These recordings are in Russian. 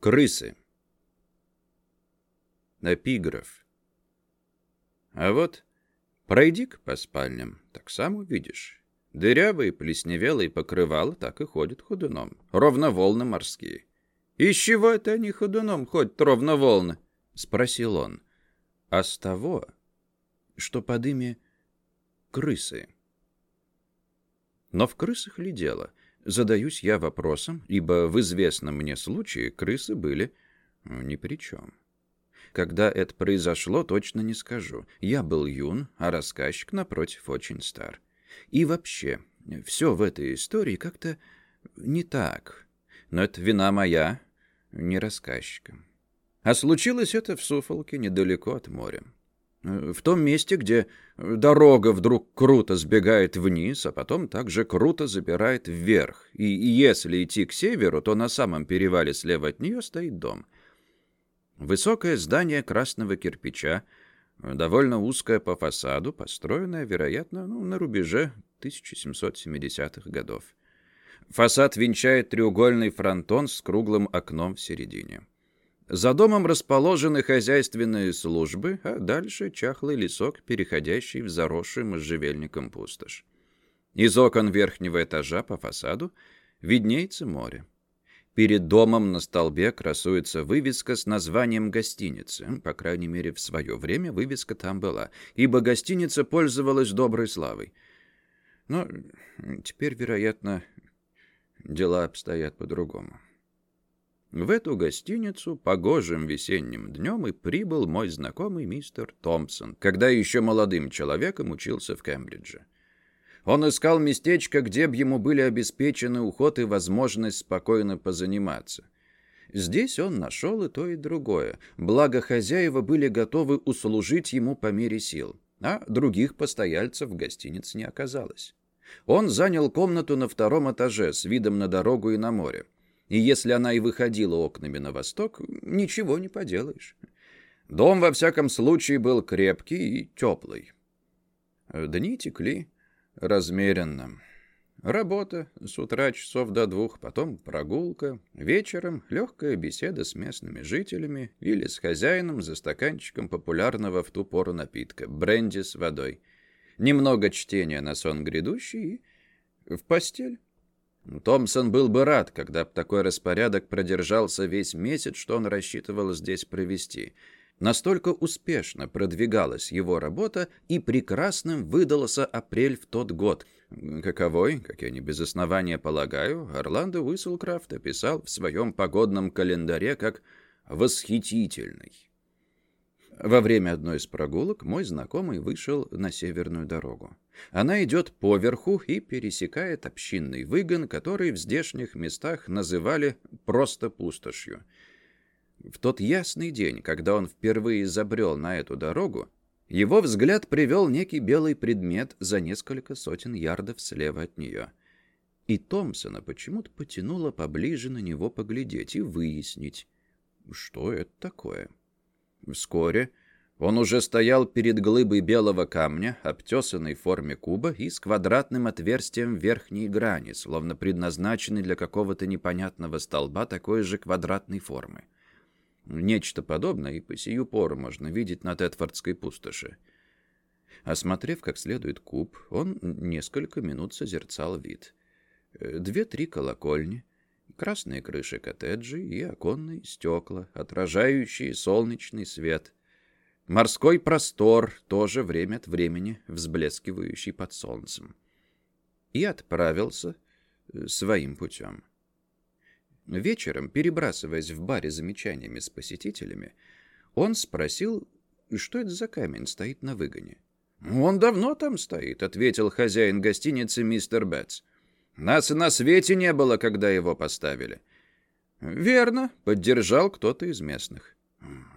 Крысы. Эпиграф. А вот пройди-ка по спальням, так сам увидишь. Дырявые, плесневелые покрывала так и ходят ходуном. Ровно волны морские. «Из чего это они ходуном ходят, ровно волны?» — спросил он. «А с того, что под ими крысы». Но в крысах ли дело? Задаюсь я вопросом, ибо в известном мне случае крысы были ну, ни при чем. Когда это произошло, точно не скажу. Я был юн, а рассказчик, напротив, очень стар. И вообще, все в этой истории как-то не так. Но это вина моя, не рассказчика. А случилось это в Суфолке, недалеко от моря. Э, в том месте, где дорога вдруг круто сбегает вниз, а потом также круто забирает вверх. И если идти к северу, то на самом перевале слева от нее стоит дом. Высокое здание красного кирпича, довольно узкое по фасаду, построенное, вероятно, ну, на рубеже 1770-х годов. Фасад венчает треугольный фронтон с круглым окном в середине. За домом расположены хозяйственные службы, а дальше чахлый лесок, переходящий в заросший можжевельником пустошь. Из окон верхнего этажа по фасаду виднеется море. Перед домом на столбе красуется вывеска с названием гостиницы. По крайней мере, в свое время вывеска там была, ибо гостиница пользовалась доброй славой. Но теперь, вероятно, дела обстоят по-другому. В эту гостиницу погожим весенним днем и прибыл мой знакомый мистер Томпсон, когда еще молодым человеком учился в Кембридже. Он искал местечко, где бы ему были обеспечены уход и возможность спокойно позаниматься. Здесь он нашел и то, и другое, благо хозяева были готовы услужить ему по мере сил, а других постояльцев в гостинице не оказалось. Он занял комнату на втором этаже с видом на дорогу и на море и если она и выходила окнами на восток, ничего не поделаешь. Дом, во всяком случае, был крепкий и теплый. Дни текли размеренно. Работа с утра часов до двух, потом прогулка, вечером легкая беседа с местными жителями или с хозяином за стаканчиком популярного в ту пору напитка – бренди с водой. Немного чтения на сон грядущий и в постель. Томпсон был бы рад, когда б такой распорядок продержался весь месяц, что он рассчитывал здесь провести. Настолько успешно продвигалась его работа, и прекрасным выдался апрель в тот год. Каковой, как я не без основания полагаю, Орландо Уисселкрафт описал в своем погодном календаре как «восхитительный». Во время одной из прогулок мой знакомый вышел на северную дорогу. Она идет поверху и пересекает общинный выгон, который в здешних местах называли просто пустошью. В тот ясный день, когда он впервые забрел на эту дорогу, его взгляд привел некий белый предмет за несколько сотен ярдов слева от нее. И Томпсона почему-то потянуло поближе на него поглядеть и выяснить, что это такое. Вскоре он уже стоял перед глыбой белого камня, обтесанной в форме куба и с квадратным отверстием верхней грани, словно предназначенный для какого-то непонятного столба такой же квадратной формы. Нечто подобное и по сию пору можно видеть на Тетфордской пустоши. Осмотрев как следует куб, он несколько минут созерцал вид. Две-три колокольни, красные крыши коттеджей и оконные стекла, отражающие солнечный свет. Морской простор, тоже время от времени взблескивающий под солнцем. И отправился э, своим путем. Вечером, перебрасываясь в баре замечаниями с посетителями, он спросил, что это за камень стоит на выгоне. «Он давно там стоит», — ответил хозяин гостиницы мистер Бетс. Нас и на свете не было, когда его поставили. Верно, поддержал кто-то из местных.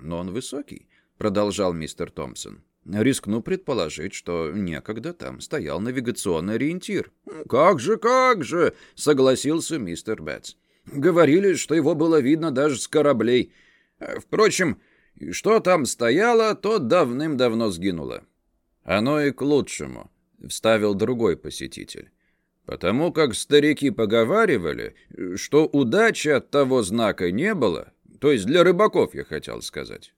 Но он высокий, продолжал мистер Томпсон. Рискну предположить, что некогда там стоял навигационный ориентир. «Как же, как же!» — согласился мистер Бетс. «Говорили, что его было видно даже с кораблей. Впрочем, что там стояло, то давным-давно сгинуло». «Оно и к лучшему», — вставил другой посетитель. Потому как старики поговаривали, что удачи от того знака не было, То есть для рыбаков, я хотел сказать.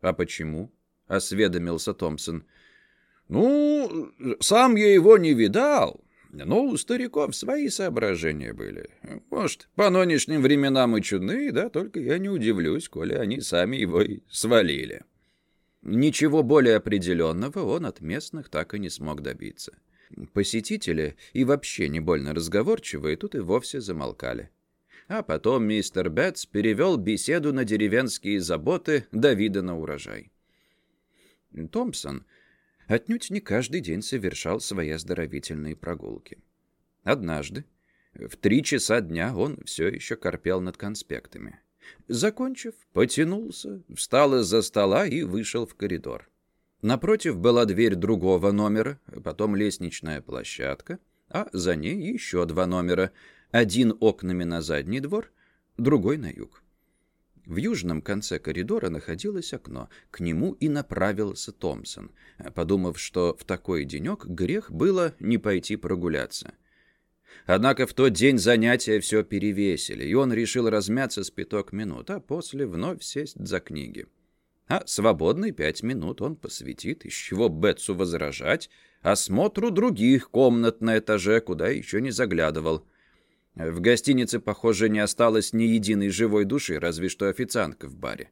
А почему? Осведомился Томпсон. Ну, сам я его не видал. Но у стариков свои соображения были. Может, по нынешним временам и чудные, да, только я не удивлюсь, коли они сами его и свалили. Ничего более определенного он от местных так и не смог добиться. Посетители и вообще не больно разговорчивые тут и вовсе замолкали. А потом мистер Бетс перевел беседу на деревенские заботы Давида на урожай. Томпсон отнюдь не каждый день совершал свои оздоровительные прогулки. Однажды, в три часа дня, он все еще корпел над конспектами. Закончив, потянулся, встал из-за стола и вышел в коридор. Напротив была дверь другого номера, потом лестничная площадка, а за ней еще два номера, один окнами на задний двор, другой на юг. В южном конце коридора находилось окно. К нему и направился Томпсон, подумав, что в такой денек грех было не пойти прогуляться. Однако в тот день занятия все перевесили, и он решил размяться с пяток минут, а после вновь сесть за книги. А свободные пять минут он посвятит, из чего Бетсу возражать, осмотру других комнат на этаже, куда еще не заглядывал. В гостинице, похоже, не осталось ни единой живой души, разве что официантка в баре.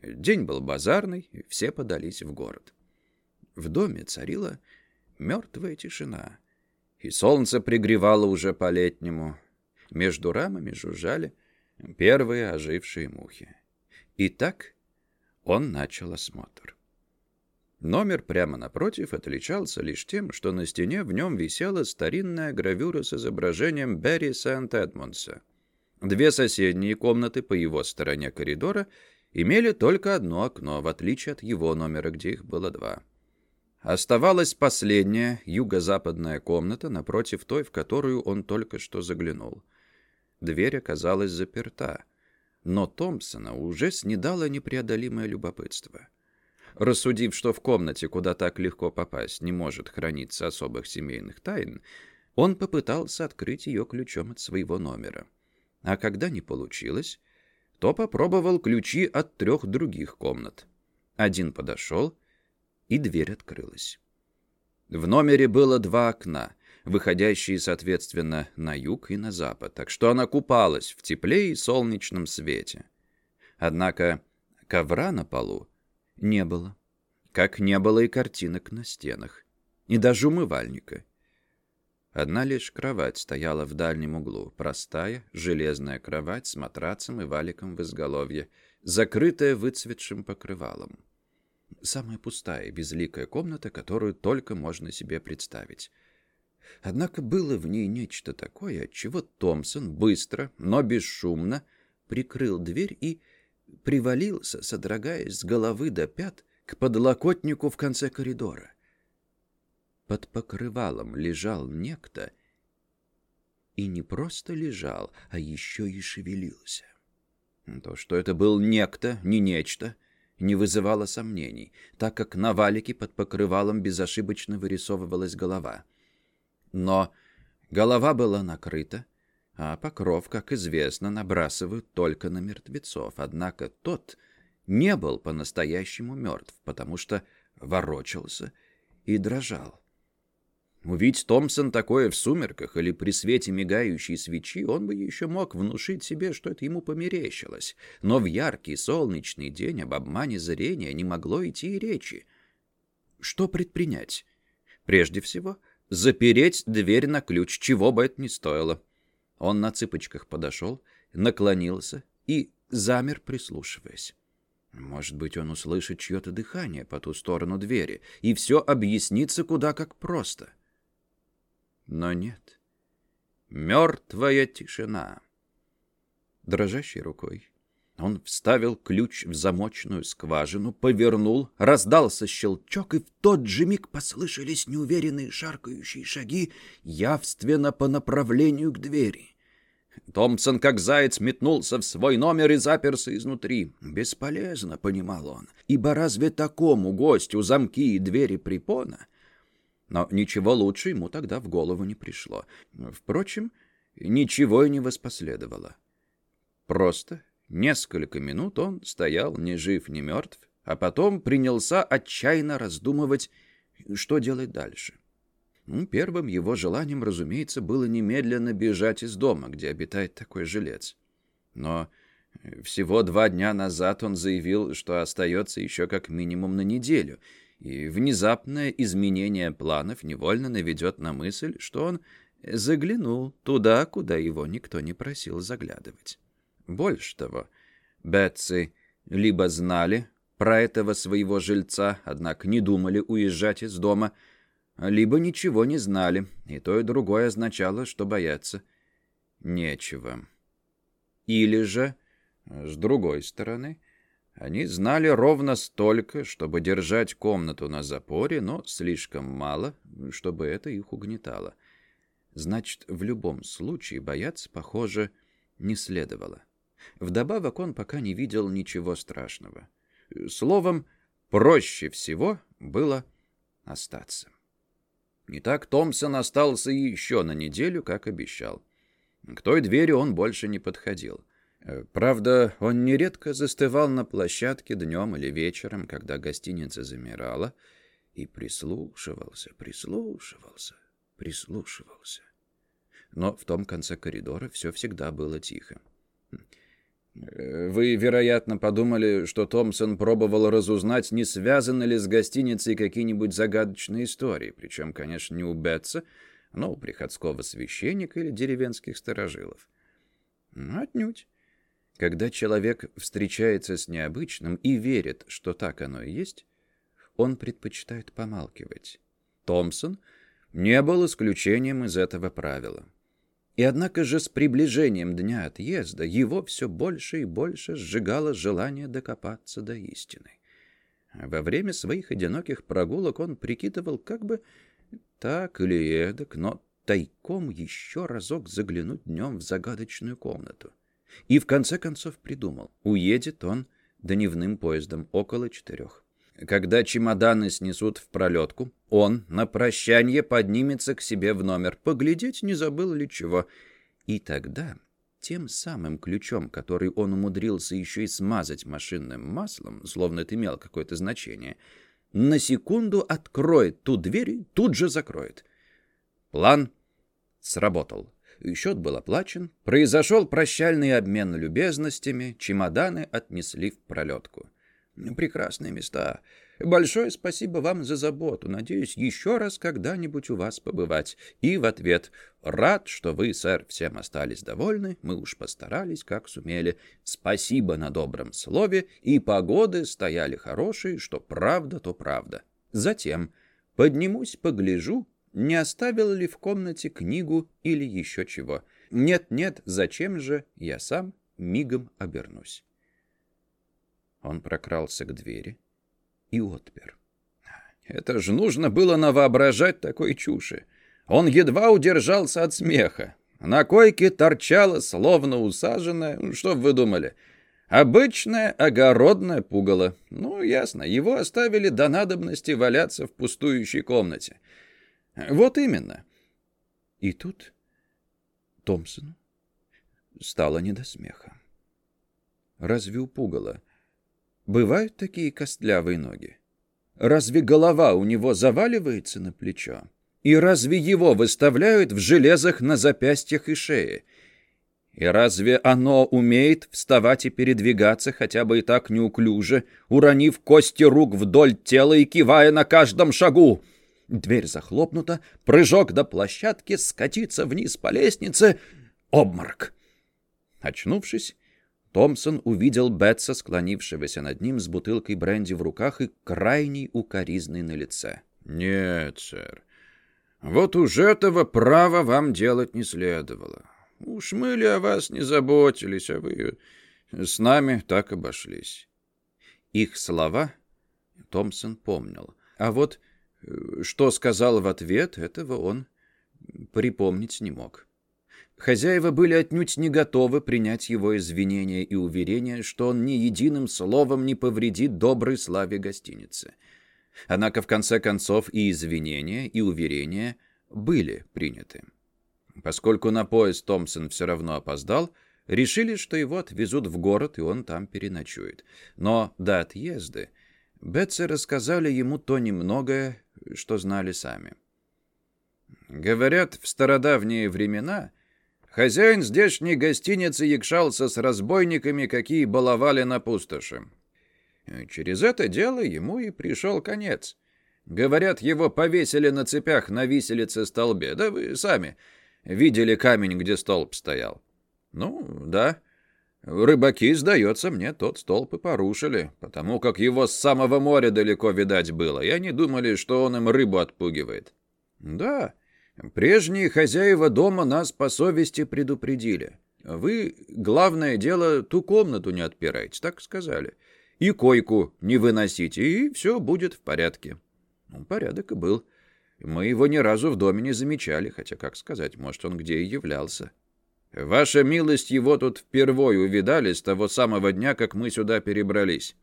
День был базарный, и все подались в город. В доме царила мертвая тишина, и солнце пригревало уже по-летнему. Между рамами жужжали первые ожившие мухи. И так он начал осмотр. Номер прямо напротив отличался лишь тем, что на стене в нем висела старинная гравюра с изображением Берри Сент-Эдмундса. Две соседние комнаты по его стороне коридора имели только одно окно, в отличие от его номера, где их было два. Оставалась последняя, юго-западная комната, напротив той, в которую он только что заглянул. Дверь оказалась заперта, но Томпсона уже снедало непреодолимое любопытство — Рассудив, что в комнате, куда так легко попасть, не может храниться особых семейных тайн, он попытался открыть ее ключом от своего номера. А когда не получилось, то попробовал ключи от трех других комнат. Один подошел, и дверь открылась. В номере было два окна, выходящие, соответственно, на юг и на запад, так что она купалась в тепле и солнечном свете. Однако ковра на полу не было. Как не было и картинок на стенах. И даже умывальника. Одна лишь кровать стояла в дальнем углу. Простая, железная кровать с матрацем и валиком в изголовье, закрытая выцветшим покрывалом. Самая пустая и безликая комната, которую только можно себе представить. Однако было в ней нечто такое, от чего Томпсон быстро, но бесшумно прикрыл дверь и привалился, содрогаясь с головы до пят, к подлокотнику в конце коридора. Под покрывалом лежал некто, и не просто лежал, а еще и шевелился. То, что это был некто, не нечто, не вызывало сомнений, так как на валике под покрывалом безошибочно вырисовывалась голова. Но голова была накрыта, а покров, как известно, набрасывают только на мертвецов. Однако тот не был по-настоящему мертв, потому что ворочался и дрожал. Увидеть Томпсон такое в сумерках или при свете мигающей свечи, он бы еще мог внушить себе, что это ему померещилось. Но в яркий солнечный день об обмане зрения не могло идти и речи. Что предпринять? Прежде всего, запереть дверь на ключ, чего бы это ни стоило. Он на цыпочках подошел, наклонился и замер, прислушиваясь. Может быть, он услышит чье-то дыхание по ту сторону двери, и все объяснится куда как просто. Но нет. Мертвая тишина. Дрожащей рукой он вставил ключ в замочную скважину, повернул, раздался щелчок, и в тот же миг послышались неуверенные шаркающие шаги явственно по направлению к двери. Томпсон, как заяц, метнулся в свой номер и заперся изнутри. «Бесполезно», — понимал он, — «ибо разве такому гостю замки и двери препона?» Но ничего лучше ему тогда в голову не пришло. Впрочем, ничего и не воспоследовало. Просто Несколько минут он стоял ни жив, ни мертв, а потом принялся отчаянно раздумывать, что делать дальше. Ну, первым его желанием, разумеется, было немедленно бежать из дома, где обитает такой жилец. Но всего два дня назад он заявил, что остается еще как минимум на неделю, и внезапное изменение планов невольно наведет на мысль, что он заглянул туда, куда его никто не просил заглядывать. Больше того, Бетси либо знали про этого своего жильца, однако не думали уезжать из дома, либо ничего не знали, и то и другое означало, что бояться нечего. Или же, с другой стороны, они знали ровно столько, чтобы держать комнату на запоре, но слишком мало, чтобы это их угнетало. Значит, в любом случае бояться, похоже, не следовало. Вдобавок он пока не видел ничего страшного. Словом, проще всего было остаться. Не так Томпсон остался еще на неделю, как обещал. К той двери он больше не подходил. Э, правда, он нередко застывал на площадке днем или вечером, когда гостиница замирала, и прислушивался, прислушивался, прислушивался. Но в том конце коридора все всегда было тихо. Э, вы, вероятно, подумали, что Томпсон пробовал разузнать, не связаны ли с гостиницей какие-нибудь загадочные истории, причем, конечно, не у Бетса, но у приходского священника или деревенских сторожилов. Отнюдь. Когда человек встречается с необычным и верит, что так оно и есть, он предпочитает помалкивать. Томпсон не был исключением из этого правила. И однако же с приближением дня отъезда его все больше и больше сжигало желание докопаться до истины. Во время своих одиноких прогулок он прикидывал, как бы так или эдак, но тайком еще разок заглянуть днем в загадочную комнату. И в конце концов придумал. Уедет он дневным поездом около четырех. Когда чемоданы снесут в пролетку, он на прощание поднимется к себе в номер, поглядеть, не забыл ли чего. И тогда тем самым ключом, который он умудрился еще и смазать машинным маслом, словно это имело какое-то значение, на секунду откроет ту дверь и тут же закроет. План сработал. Счет был оплачен, произошел прощальный обмен любезностями, чемоданы отнесли в пролетку. Прекрасные места. Большое спасибо вам за заботу. Надеюсь, еще раз когда-нибудь у вас побывать. И в ответ «Рад, что вы, сэр, всем остались довольны. Мы уж постарались, как сумели. Спасибо на добром слове. И погоды стояли хорошие, что правда, то правда». Затем поднимусь, погляжу, не оставил ли в комнате книгу или еще чего. Нет-нет, зачем же я сам мигом обернусь. Он прокрался к двери и отпер. Это же нужно было навоображать такой чуши. Он едва удержался от смеха. На койке торчало, словно усаженное, ну, что вы думали, обычное огородное пугало. Ну, ясно, его оставили до надобности валяться в пустующей комнате. Вот именно. И тут Томпсону стало не до смеха. Разве у пугала бывают такие костлявые ноги? Разве голова у него заваливается на плечо? И разве его выставляют в железах на запястьях и шее? И разве оно умеет вставать и передвигаться хотя бы и так неуклюже, уронив кости рук вдоль тела и кивая на каждом шагу? Дверь захлопнута, прыжок до площадки, скатиться вниз по лестнице. Обморок. Очнувшись, Томпсон увидел Бетса, склонившегося над ним с бутылкой бренди в руках и крайней укоризной на лице. «Нет, сэр, вот уж этого права вам делать не следовало. Уж мы ли о вас не заботились, а вы с нами так обошлись». Их слова Томпсон помнил. А вот что сказал в ответ, этого он припомнить не мог. Хозяева были отнюдь не готовы принять его извинения и уверения, что он ни единым словом не повредит доброй славе гостиницы. Однако, в конце концов, и извинения, и уверения были приняты. Поскольку на поезд Томпсон все равно опоздал, решили, что его отвезут в город, и он там переночует. Но до отъезда Бетцы рассказали ему то немногое, что знали сами. Говорят, в стародавние времена хозяин здешней гостиницы якшался с разбойниками, какие баловали на пустоши. Через это дело ему и пришел конец. Говорят, его повесили на цепях на виселице столбе. Да вы сами видели камень, где столб стоял. Ну, да. Рыбаки, сдается мне, тот столб и порушили, потому как его с самого моря далеко видать было, и они думали, что он им рыбу отпугивает. Да, прежние хозяева дома нас по совести предупредили. Вы, главное дело, ту комнату не отпирайте, так сказали. И койку не выносите, и все будет в порядке. Ну, порядок и был. Мы его ни разу в доме не замечали, хотя, как сказать, может, он где и являлся. Ваша милость его тут впервой увидали с того самого дня, как мы сюда перебрались.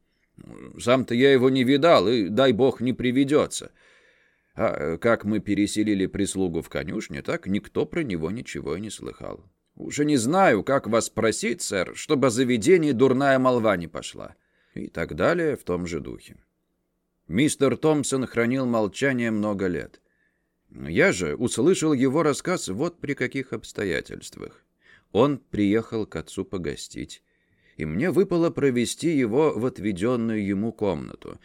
Сам-то я его не видал, и, дай бог, не приведется. А как мы переселили прислугу в конюшне, так никто про него ничего и не слыхал. Уже не знаю, как вас просить, сэр, чтобы о заведении дурная молва не пошла. И так далее в том же духе. Мистер Томпсон хранил молчание много лет. Я же услышал его рассказ вот при каких обстоятельствах. Он приехал к отцу погостить, и мне выпало провести его в отведенную ему комнату.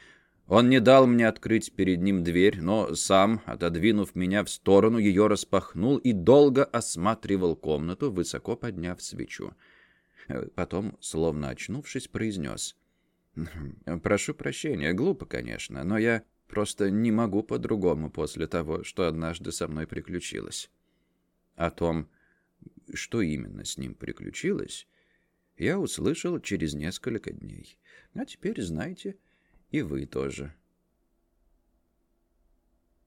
Он не дал мне открыть перед ним дверь, но сам, отодвинув меня в сторону, ее распахнул и долго осматривал комнату, высоко подняв свечу. Потом, словно очнувшись, произнес. «Прошу прощения, глупо, конечно, но я просто не могу по-другому после того, что однажды со мной приключилось». О том, что именно с ним приключилось, я услышал через несколько дней. А теперь знаете, и вы тоже.